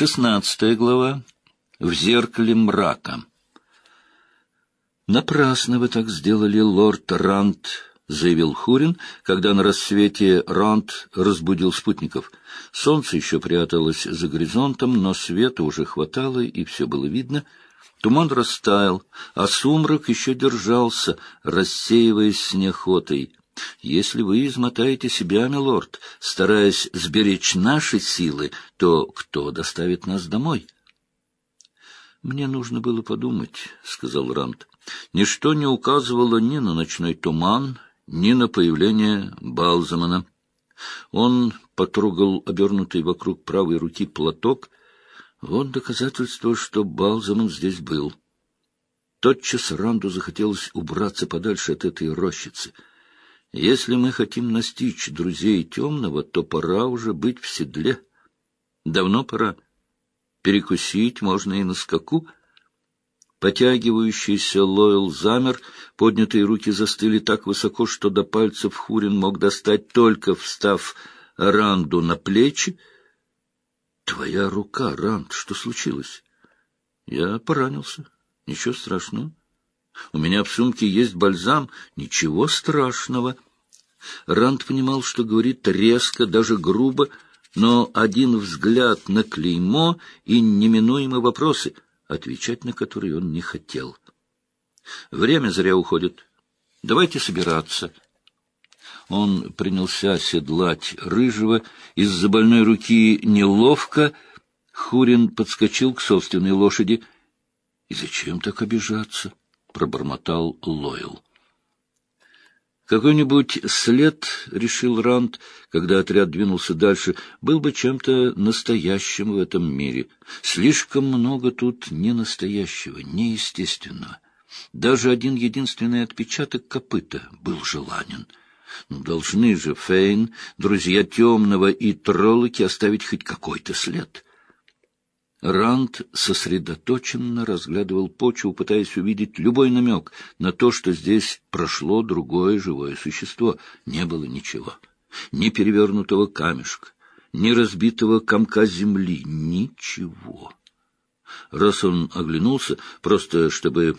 Шестнадцатая глава. В зеркале мрака. «Напрасно вы так сделали, лорд Рант», — заявил Хурин, когда на рассвете Рант разбудил спутников. Солнце еще пряталось за горизонтом, но света уже хватало, и все было видно. Туман растаял, а сумрак еще держался, рассеиваясь с неохотой. Если вы измотаете себя, милорд, стараясь сберечь наши силы, то кто доставит нас домой? — Мне нужно было подумать, — сказал Рант. Ничто не указывало ни на ночной туман, ни на появление Балзамана. Он потрогал обернутый вокруг правой руки платок. Вот доказательство, что Балзаман здесь был. Тотчас Ранду захотелось убраться подальше от этой рощицы — если мы хотим настичь друзей темного, то пора уже быть в седле. Давно пора. Перекусить можно и на скаку. Потягивающийся Лойл замер, поднятые руки застыли так высоко, что до пальцев Хурин мог достать, только встав Ранду на плечи. — Твоя рука, Ранд, что случилось? — Я поранился. Ничего страшного. У меня в сумке есть бальзам. Ничего страшного. Ранд понимал, что говорит резко, даже грубо, но один взгляд на клеймо и неминуемые вопросы, отвечать на которые он не хотел. Время зря уходит. Давайте собираться. Он принялся седлать рыжего. Из-за больной руки неловко. Хурин подскочил к собственной лошади. — И зачем так обижаться? — пробормотал Лойл. Какой-нибудь след, — решил Ранд, когда отряд двинулся дальше, — был бы чем-то настоящим в этом мире. Слишком много тут ненастоящего, неестественного. Даже один единственный отпечаток копыта был желанен. Ну, должны же Фейн, друзья Темного и Троллоки оставить хоть какой-то след. Ранд сосредоточенно разглядывал почву, пытаясь увидеть любой намек на то, что здесь прошло другое живое существо. Не было ничего. Ни перевернутого камешка, ни разбитого комка земли. Ничего. Раз он оглянулся, просто чтобы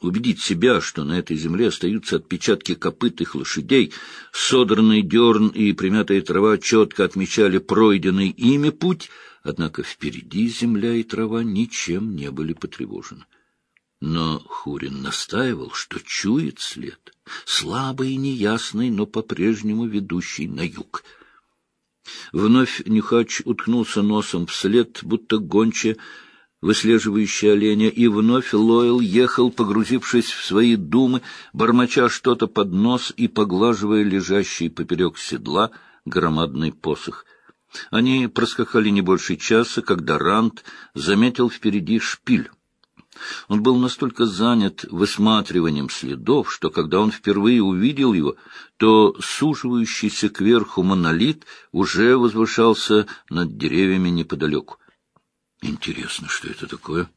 убедить себя, что на этой земле остаются отпечатки копытых лошадей, содранный дерн и примятая трава четко отмечали пройденный ими путь — Однако впереди земля и трава ничем не были потревожены. Но Хурин настаивал, что чует след, слабый и неясный, но по-прежнему ведущий на юг. Вновь Нюхач уткнулся носом вслед, будто гонче, выслеживающий оленя, и вновь Лойл ехал, погрузившись в свои думы, бормоча что-то под нос и поглаживая лежащий поперек седла громадный посох — они проскакали не больше часа, когда Рант заметил впереди шпиль. Он был настолько занят высматриванием следов, что когда он впервые увидел его, то суживающийся кверху монолит уже возвышался над деревьями неподалеку. Интересно, что это такое?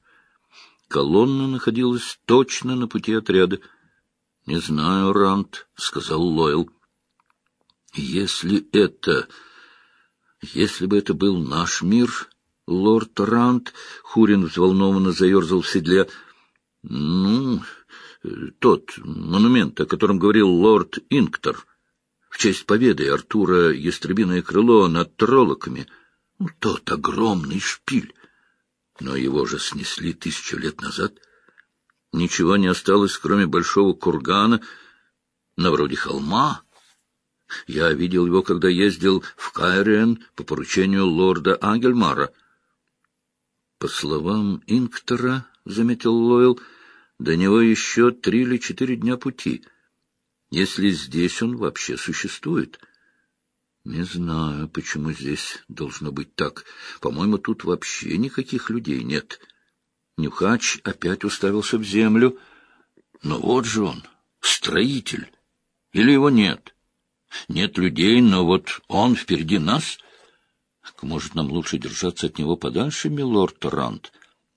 Колонна находилась точно на пути отряда. — Не знаю, Рант, — сказал Лойл. — Если это если бы это был наш мир, лорд Рант, Хурин взволнованно заерзал в седле. Ну, тот монумент, о котором говорил лорд Инктор, в честь победы Артура Ястребиное крыло над троллоками. Ну, тот огромный шпиль. Но его же снесли тысячу лет назад. Ничего не осталось, кроме большого кургана, на вроде холма, я видел его, когда ездил в Кайриен по поручению лорда Ангельмара. По словам Инктора, — заметил Лойл, — до него еще три или четыре дня пути, если здесь он вообще существует. Не знаю, почему здесь должно быть так. По-моему, тут вообще никаких людей нет. Нюхач опять уставился в землю. Но вот же он, строитель. Или его нет? — нет людей, но вот он впереди нас. Может, нам лучше держаться от него подальше, милорд Рант,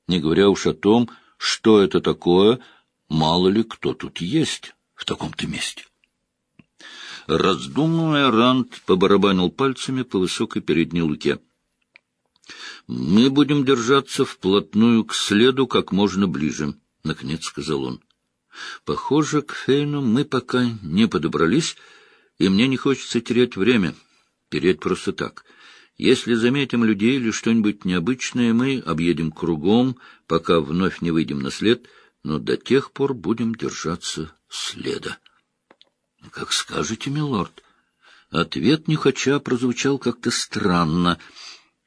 не говоря уж о том, что это такое, мало ли кто тут есть в таком-то месте. Раздумывая, Рант побарабанил пальцами по высокой передней луке. — Мы будем держаться вплотную к следу как можно ближе, — наконец сказал он. — Похоже, к Фейну мы пока не подобрались, и мне не хочется терять время. Терять просто так. Если заметим людей или что-нибудь необычное, мы объедем кругом, пока вновь не выйдем на след, но до тех пор будем держаться следа. — Как скажете, милорд. Ответ нехоча прозвучал как-то странно,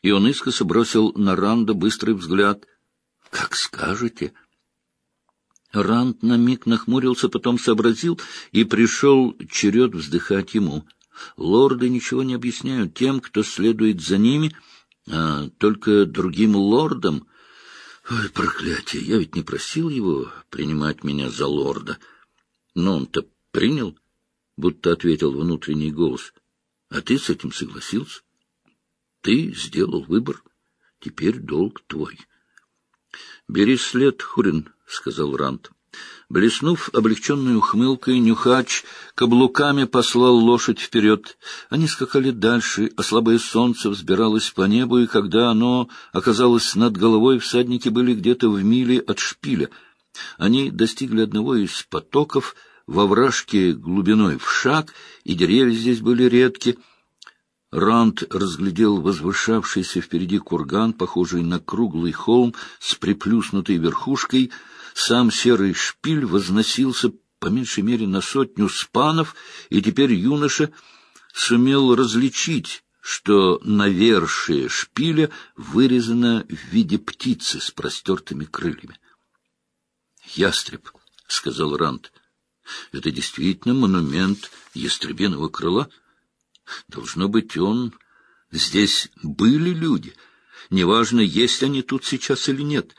и он искоса бросил на Ранда быстрый взгляд. — Как скажете. Ранд на миг нахмурился, потом сообразил, и пришел черед вздыхать ему — Лорды ничего не объясняют тем, кто следует за ними, а только другим лордам. Ой, проклятие, я ведь не просил его принимать меня за лорда. Но он-то принял, будто ответил внутренний голос. А ты с этим согласился? Ты сделал выбор, теперь долг твой. — Бери след, Хурин, — сказал Рант. Блеснув облегченной ухмылкой, Нюхач каблуками послал лошадь вперед. Они скакали дальше, а слабое солнце взбиралось по небу, и когда оно оказалось над головой, всадники были где-то в миле от шпиля. Они достигли одного из потоков, во вражке глубиной в шаг, и деревья здесь были редки. Ранд разглядел возвышавшийся впереди курган, похожий на круглый холм с приплюснутой верхушкой — сам серый шпиль возносился по меньшей мере на сотню спанов, и теперь юноша сумел различить, что навершие шпиля вырезано в виде птицы с простертыми крыльями. «Ястреб», — сказал Ранд, — «это действительно монумент ястребиного крыла. Должно быть, он... Здесь были люди. Неважно, есть они тут сейчас или нет».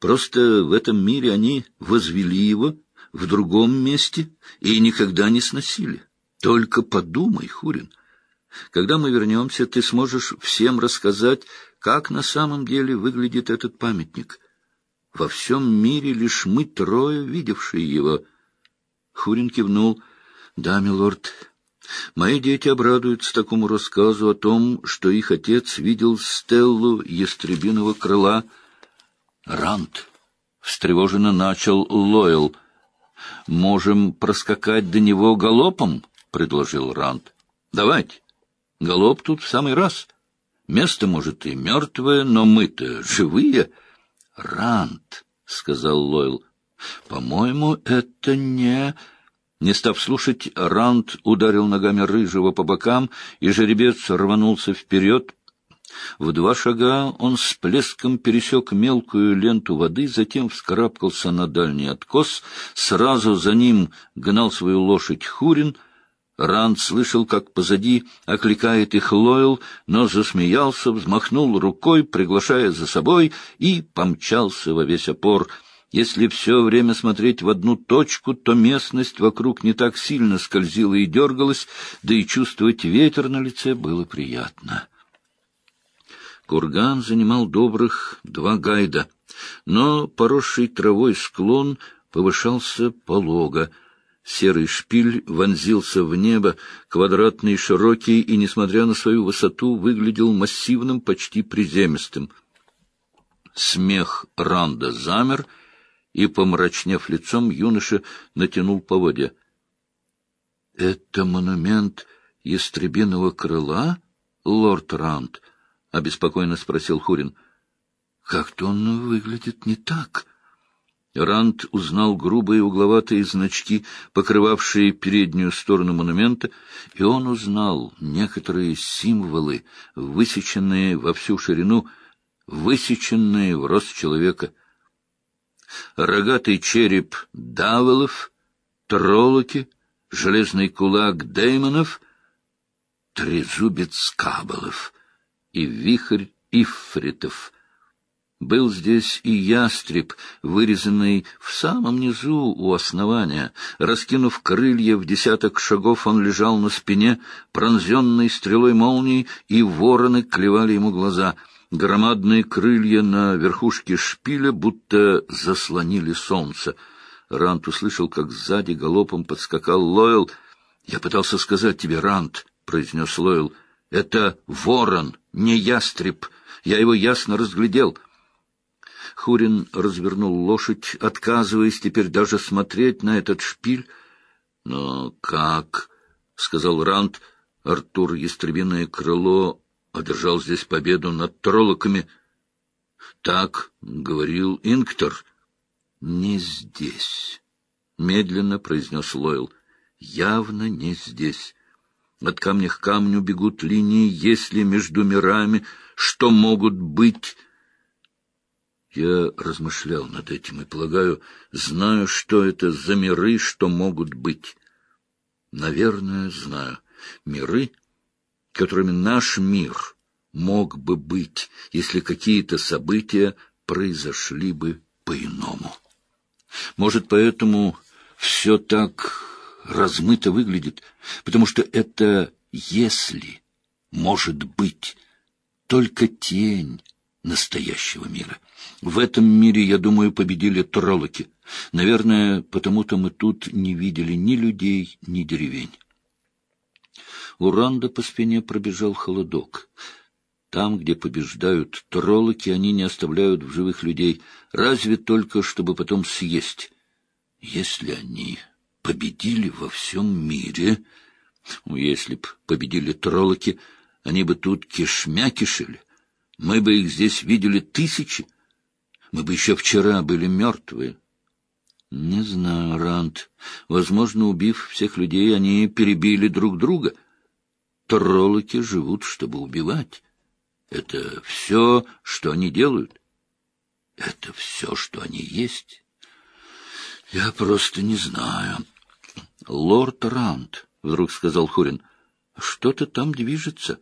Просто в этом мире они возвели его в другом месте и никогда не сносили. Только подумай, Хурин. Когда мы вернемся, ты сможешь всем рассказать, как на самом деле выглядит этот памятник. Во всем мире лишь мы трое, видевшие его. Хурин кивнул. — Да, милорд, мои дети обрадуются такому рассказу о том, что их отец видел стеллу ястребиного крыла — Рант. Встревоженно начал Лойл. «Можем проскакать до него галопом?» — предложил Рант. «Давайте. Галоп тут в самый раз. Место, может, и мертвое, но мы-то живые». «Рант», — сказал Лойл. «По-моему, это не...» Не став слушать, Рант ударил ногами рыжего по бокам, и жеребец рванулся вперед, в два шага он с плеском пересек мелкую ленту воды, затем вскарабкался на дальний откос, сразу за ним гнал свою лошадь Хурин. Ранд слышал, как позади окликает их Лойл, но засмеялся, взмахнул рукой, приглашая за собой, и помчался во весь опор — если все время смотреть в одну точку, то местность вокруг не так сильно скользила и дергалась, да и чувствовать ветер на лице было приятно. Курган занимал добрых два гайда, но поросший травой склон повышался полого. Серый шпиль вонзился в небо, квадратный широкий, и, несмотря на свою высоту, выглядел массивным, почти приземистым. Смех Ранда замер, и, помрачнев лицом, юноша натянул поводья. — Это монумент ястребиного крыла, лорд Ранд? —— обеспокоенно спросил Хурин. — Как-то он выглядит не так. Ранд узнал грубые угловатые значки, покрывавшие переднюю сторону монумента, и он узнал некоторые символы, высеченные во всю ширину, высеченные в рост человека. Рогатый череп Давелов, троллоки, железный кулак Деймонов, трезубец Кабалов — и вихрь ифритов. Был здесь и ястреб, вырезанный в самом низу у основания. Раскинув крылья в десяток шагов, он лежал на спине, пронзенный стрелой молнии, и вороны клевали ему глаза. Громадные крылья на верхушке шпиля будто заслонили солнце. Рант услышал, как сзади галопом подскакал Лойл. — Я пытался сказать тебе, Рант, — произнес Лойл, — это ворон, не ястреб. Я его ясно разглядел. Хурин развернул лошадь, отказываясь теперь даже смотреть на этот шпиль. — Но как? — сказал Ранд. Артур Ястребиное крыло одержал здесь победу над троллоками. — Так говорил Инктор. — Не здесь, — медленно произнес Лойл. — Явно не здесь. От камня к камню бегут линии, если между мирами, что могут быть... Я размышлял над этим и, полагаю, знаю, что это за миры, что могут быть. Наверное, знаю. Миры, которыми наш мир мог бы быть, если какие-то события произошли бы по-иному. Может, поэтому все так размыто выглядит, потому что это «если» может быть только тень настоящего мира. В этом мире, я думаю, победили троллоки. Наверное, потому-то мы тут не видели ни людей, ни деревень. У Ранда по спине пробежал холодок. Там, где побеждают троллоки, они не оставляют в живых людей, разве только, чтобы потом съесть. Если они победили во всем мире. Ну, если б победили троллоки, они бы тут кишмя кишили. Мы бы их здесь видели тысячи. Мы бы еще вчера были мертвые. Не знаю, Рант. Возможно, убив всех людей, они перебили друг друга. Троллоки живут, чтобы убивать. Это все, что они делают. Это все, что они есть. Я просто не знаю. — Лорд Ранд, — вдруг сказал Хурин, — что-то там движется.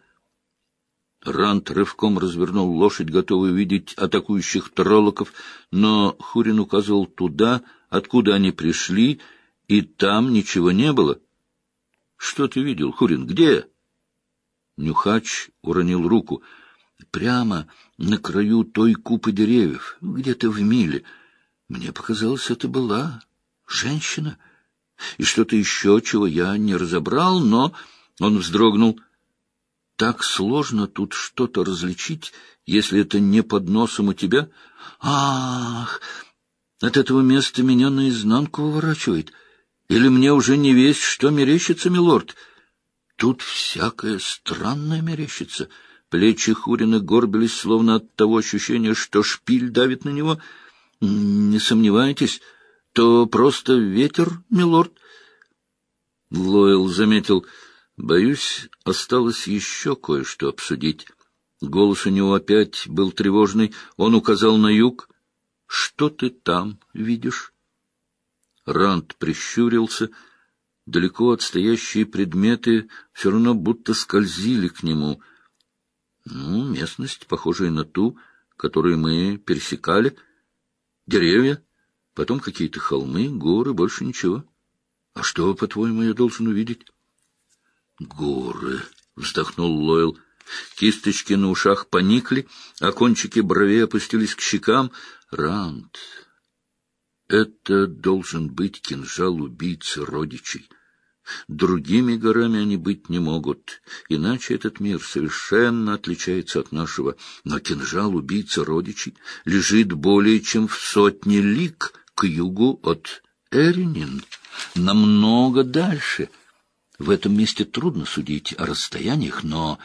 Ранд рывком развернул лошадь, готовый увидеть атакующих троллоков, но Хурин указывал туда, откуда они пришли, и там ничего не было. — Что ты видел, Хурин? Где? Нюхач уронил руку. — Прямо на краю той купы деревьев, где-то в миле. Мне показалось, это была женщина — и что-то еще, чего я не разобрал, но... Он вздрогнул. Так сложно тут что-то различить, если это не под носом у тебя. Ах! От этого места меня наизнанку выворачивает. Или мне уже не весть, что мерещится, милорд? Тут всякое странное мерещится. Плечи Хурина горбились, словно от того ощущения, что шпиль давит на него. Не сомневайтесь, то просто ветер, милорд. Лойл заметил, боюсь, осталось еще кое-что обсудить. Голос у него опять был тревожный. Он указал на юг. Что ты там видишь? Ранд прищурился. Далеко отстоящие предметы все равно будто скользили к нему. Ну, местность, похожая на ту, которую мы пересекали. Деревья, потом какие-то холмы, горы, больше ничего. А что, по-твоему, я должен увидеть? Горы, вздохнул Лойл. Кисточки на ушах поникли, а кончики бровей опустились к щекам. Ранд, это должен быть кинжал убийцы родичей. Другими горами они быть не могут, иначе этот мир совершенно отличается от нашего. Но кинжал убийцы родичей лежит более чем в сотне лик к югу от Эринин, намного дальше. В этом месте трудно судить о расстояниях, но,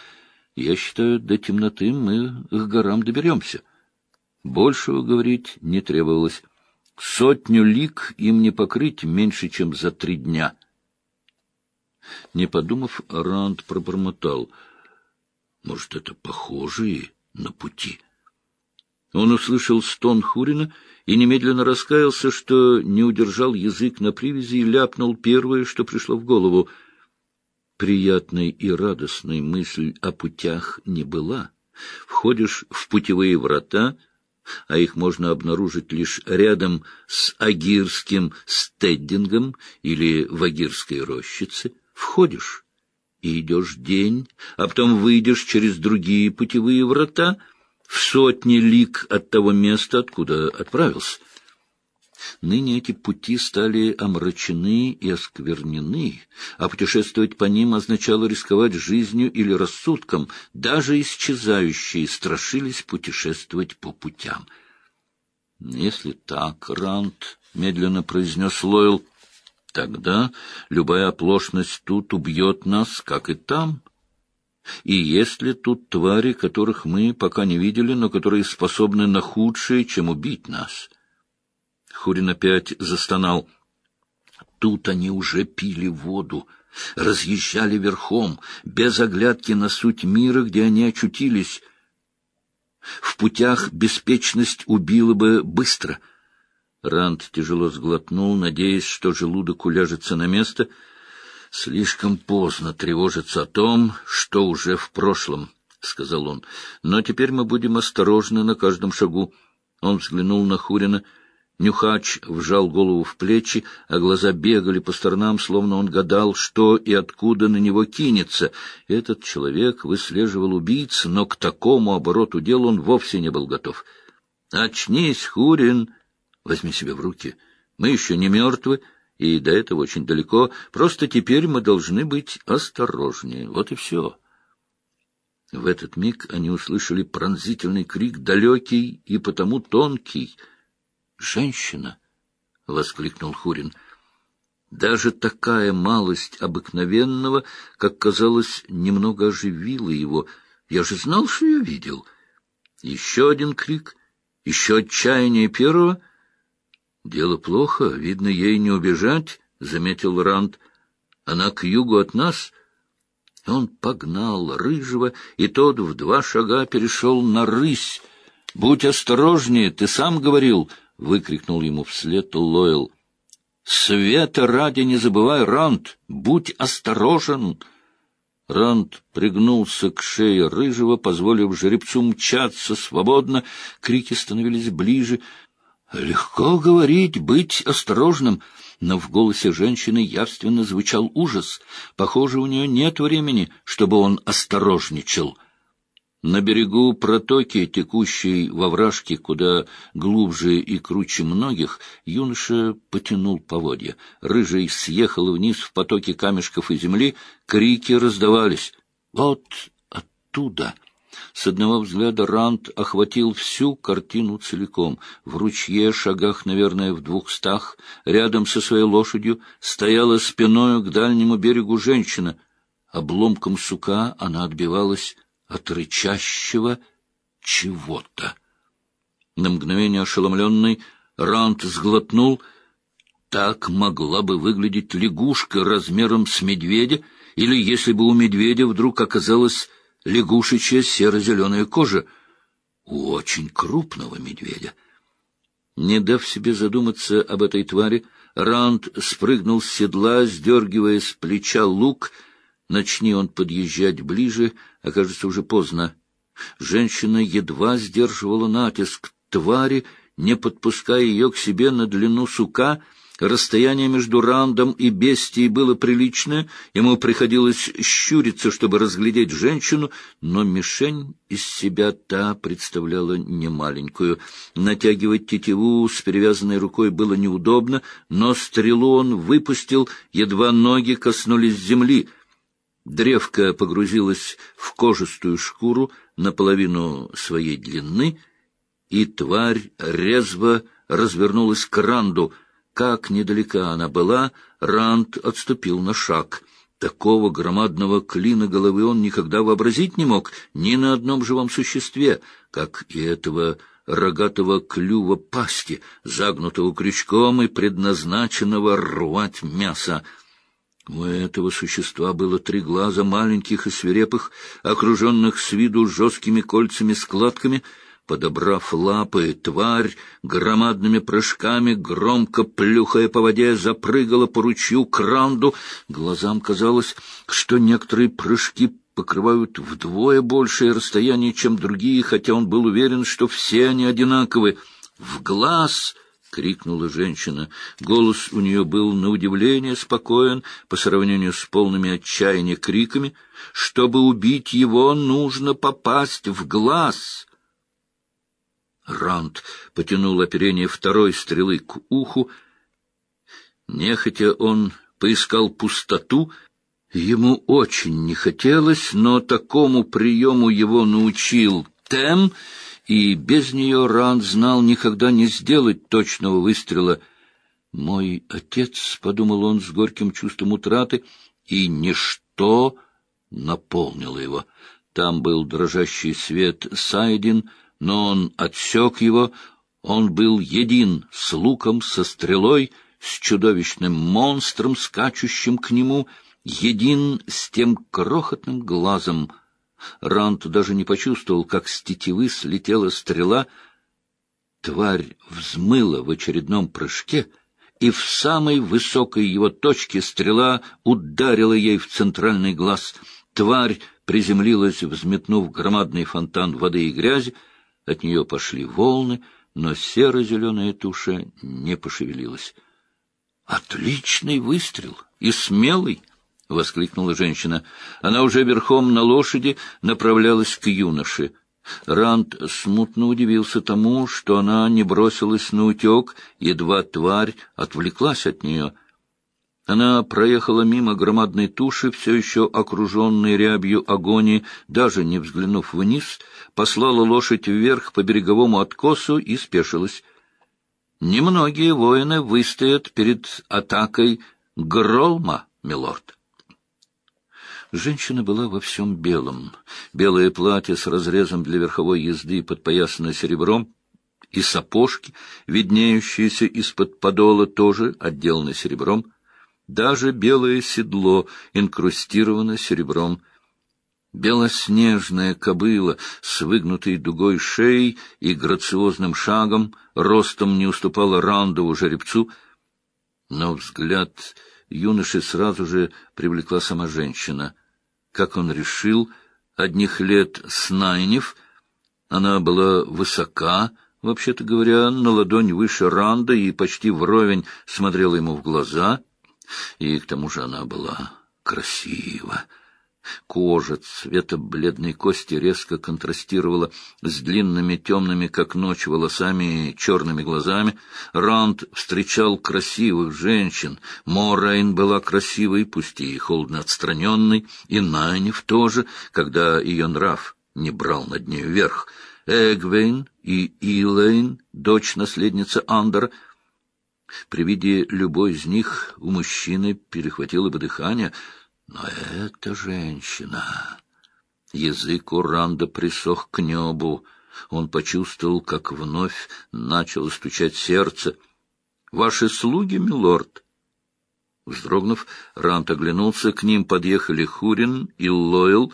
я считаю, до темноты мы к горам доберемся. Большего говорить не требовалось. Сотню лик им не покрыть меньше, чем за три дня. Не подумав, Ранд пробормотал. Может, это похожие на пути? Он услышал стон Хурина и немедленно раскаялся, что не удержал язык на привязи и ляпнул первое, что пришло в голову. Приятной и радостной мысль о путях не была. Входишь в путевые врата, а их можно обнаружить лишь рядом с Агирским стеддингом или в Агирской рощице. Входишь и идешь день, а потом выйдешь через другие путевые врата — в сотни лик от того места, откуда отправился. Ныне эти пути стали омрачены и осквернены, а путешествовать по ним означало рисковать жизнью или рассудком. Даже исчезающие страшились путешествовать по путям. — Если так, Рант, — медленно произнес Лойл, — тогда любая оплошность тут убьет нас, как и там. И есть ли тут твари, которых мы пока не видели, но которые способны на худшее, чем убить нас? — Хурин опять застонал. Тут они уже пили воду, разъезжали верхом, без оглядки на суть мира, где они очутились. В путях беспечность убила бы быстро. Ранд тяжело сглотнул, надеясь, что желудок уляжется на место. Слишком поздно тревожиться о том, что уже в прошлом, — сказал он. Но теперь мы будем осторожны на каждом шагу. Он взглянул на Хурина — Нюхач вжал голову в плечи, а глаза бегали по сторонам, словно он гадал, что и откуда на него кинется. Этот человек выслеживал убийц, но к такому обороту дел он вовсе не был готов. — Очнись, Хурин! Возьми себя в руки. Мы еще не мертвы, и до этого очень далеко. Просто теперь мы должны быть осторожнее. Вот и все. В этот миг они услышали пронзительный крик, далекий и потому тонкий — женщина! — воскликнул Хурин. Даже такая малость обыкновенного, как казалось, немного оживила его. Я же знал, что я видел. Еще один крик, еще отчаяние первого. Дело плохо, видно, ей не убежать, — заметил Ранд. Она к югу от нас. Он погнал рыжего, и тот в два шага перешел на рысь. — Будь осторожнее, ты сам говорил, —— выкрикнул ему вслед Лойл. «Света ради не забывай, Ранд! Будь осторожен!» Ранд пригнулся к шее рыжего, позволив жеребцу мчаться свободно. Крики становились ближе. «Легко говорить, быть осторожным!» Но в голосе женщины явственно звучал ужас. Похоже, у нее нет времени, чтобы он осторожничал. На берегу протоки, текущей во вражке, куда глубже и круче многих, юноша потянул поводья. Рыжий съехал вниз в потоке камешков и земли, крики раздавались. «Вот оттуда!» С одного взгляда Рант охватил всю картину целиком. В ручье, шагах, наверное, в двухстах, рядом со своей лошадью, стояла спиною к дальнему берегу женщина. Обломком сука она отбивалась от рычащего чего-то. На мгновение ошеломленный Рант сглотнул. Так могла бы выглядеть лягушка размером с медведя, или если бы у медведя вдруг оказалась лягушечья серо-зеленая кожа у очень крупного медведя. Не дав себе задуматься об этой твари, Ранд спрыгнул с седла, сдергивая с плеча лук — Начни он подъезжать ближе, окажется уже поздно. Женщина едва сдерживала натиск твари, не подпуская ее к себе на длину сука. Расстояние между Рандом и бестией было приличное, ему приходилось щуриться, чтобы разглядеть женщину, но мишень из себя та представляла немаленькую. Натягивать тетиву с перевязанной рукой было неудобно, но стрелу он выпустил, едва ноги коснулись земли — Древко погрузилось в кожистую шкуру наполовину своей длины, и тварь резво развернулась к Ранду. Как недалека она была, Ранд отступил на шаг. Такого громадного клина головы он никогда вообразить не мог ни на одном живом существе, как и этого рогатого клюва пасти, загнутого крючком и предназначенного рвать мясо. У этого существа было три глаза, маленьких и свирепых, окруженных с виду жесткими кольцами-складками. Подобрав лапы, тварь громадными прыжками, громко плюхая по воде, запрыгала по ручью к ранду. Глазам казалось, что некоторые прыжки покрывают вдвое большее расстояние, чем другие, хотя он был уверен, что все они одинаковы. В глаз крикнула женщина. Голос у нее был на удивление спокоен по сравнению с полными отчаяния криками. Чтобы убить его, нужно попасть в глаз. Ранд потянул оперение второй стрелы к уху. Нехотя он поискал пустоту. Ему очень не хотелось, но такому приему его научил Тем, и без нее Ранд знал никогда не сделать точного выстрела. «Мой отец», — подумал он с горьким чувством утраты, и ничто наполнило его. Там был дрожащий свет Сайдин — но он отсек его, он был един с луком, со стрелой, с чудовищным монстром, скачущим к нему, един с тем крохотным глазом. Рант даже не почувствовал, как с тетивы слетела стрела. Тварь взмыла в очередном прыжке, и в самой высокой его точке стрела ударила ей в центральный глаз. Тварь приземлилась, взметнув громадный фонтан воды и грязи, от нее пошли волны, но серо-зеленая туша не пошевелилась. — Отличный выстрел! И смелый! — воскликнула женщина. Она уже верхом на лошади направлялась к юноше. Ранд смутно удивился тому, что она не бросилась на утек, едва тварь отвлеклась от нее — она проехала мимо громадной туши, все еще окруженной рябью агонии, даже не взглянув вниз, послала лошадь вверх по береговому откосу и спешилась. Немногие воины выстоят перед атакой Гролма, милорд. Женщина была во всем белом. Белое платье с разрезом для верховой езды, подпоясанное серебром, и сапожки, виднеющиеся из-под подола, тоже отделаны серебром. Даже белое седло инкрустировано серебром. Белоснежная кобыла с выгнутой дугой шеей и грациозным шагом ростом не уступала рандову жеребцу, но взгляд юноши сразу же привлекла сама женщина. Как он решил, одних лет Снайнев, она была высока, вообще-то говоря, на ладонь выше Ранда и почти вровень смотрела ему в глаза — и к тому же она была красива. Кожа цвета бледной кости резко контрастировала с длинными темными, как ночь, волосами и черными глазами. Ранд встречал красивых женщин. Морейн была красивой, пусть и холодно отстраненной, и Найнев тоже, когда ее нрав не брал над нею верх. Эгвейн и Илэйн, дочь наследницы Андера, при виде любой из них у мужчины перехватило бы дыхание, но эта женщина... Язык Уранда присох к небу. Он почувствовал, как вновь начало стучать сердце. — Ваши слуги, милорд? Вздрогнув, Рант оглянулся. К ним подъехали Хурин и Лойл.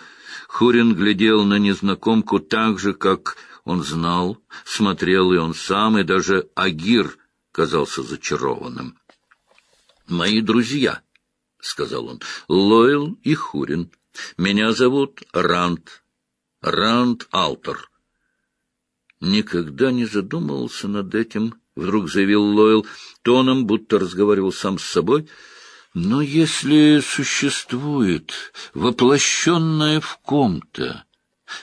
Хурин глядел на незнакомку так же, как он знал. Смотрел и он сам, и даже Агир казался зачарованным. — Мои друзья, — сказал он, — Лойл и Хурин. Меня зовут Ранд, Ранд Алтер. Никогда не задумывался над этим, — вдруг заявил Лойл, тоном, будто разговаривал сам с собой. Но если существует воплощенная в ком-то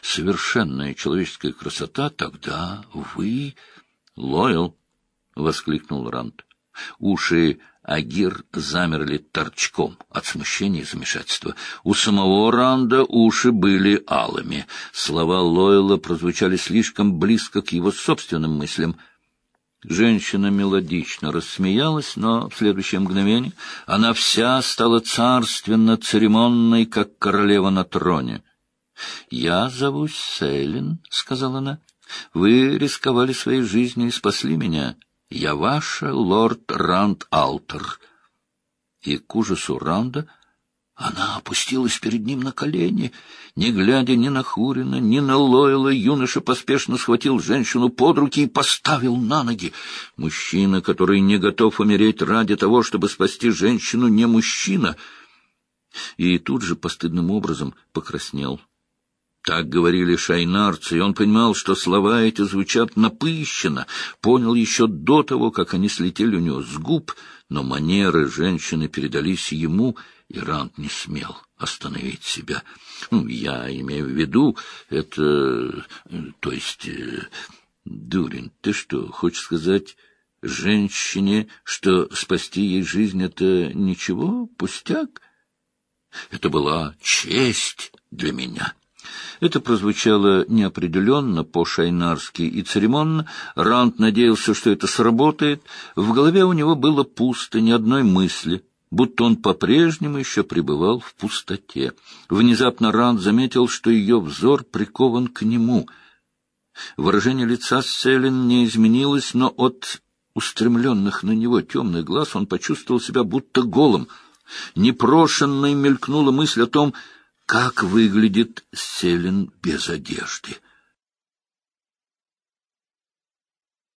совершенная человеческая красота, тогда вы, Лойл, — воскликнул Ранд. Уши Агир замерли торчком от смущения и замешательства. У самого Ранда уши были алыми. Слова Лойла прозвучали слишком близко к его собственным мыслям. Женщина мелодично рассмеялась, но в следующее мгновение она вся стала царственно-церемонной, как королева на троне. — Я зовусь Сейлин, — сказала она. — Вы рисковали своей жизнью и спасли меня. — я ваша, лорд Ранд Алтер. И к ужасу Ранда она опустилась перед ним на колени. Не глядя ни на Хурина, ни на Лойла, юноша поспешно схватил женщину под руки и поставил на ноги. Мужчина, который не готов умереть ради того, чтобы спасти женщину, не мужчина. И тут же постыдным образом покраснел. Так говорили шайнарцы, и он понимал, что слова эти звучат напыщенно, понял еще до того, как они слетели у него с губ, но манеры женщины передались ему, и Рант не смел остановить себя. Ну, я имею в виду, это... то есть... Дурин, ты что, хочешь сказать женщине, что спасти ей жизнь — это ничего, пустяк? Это была честь для меня. Это прозвучало неопределенно, по-шайнарски и церемонно. Рант надеялся, что это сработает. В голове у него было пусто, ни одной мысли, будто он по-прежнему еще пребывал в пустоте. Внезапно Рант заметил, что ее взор прикован к нему. Выражение лица Селин не изменилось, но от устремленных на него темных глаз он почувствовал себя будто голым. Непрошенной мелькнула мысль о том, как выглядит Селин без одежды.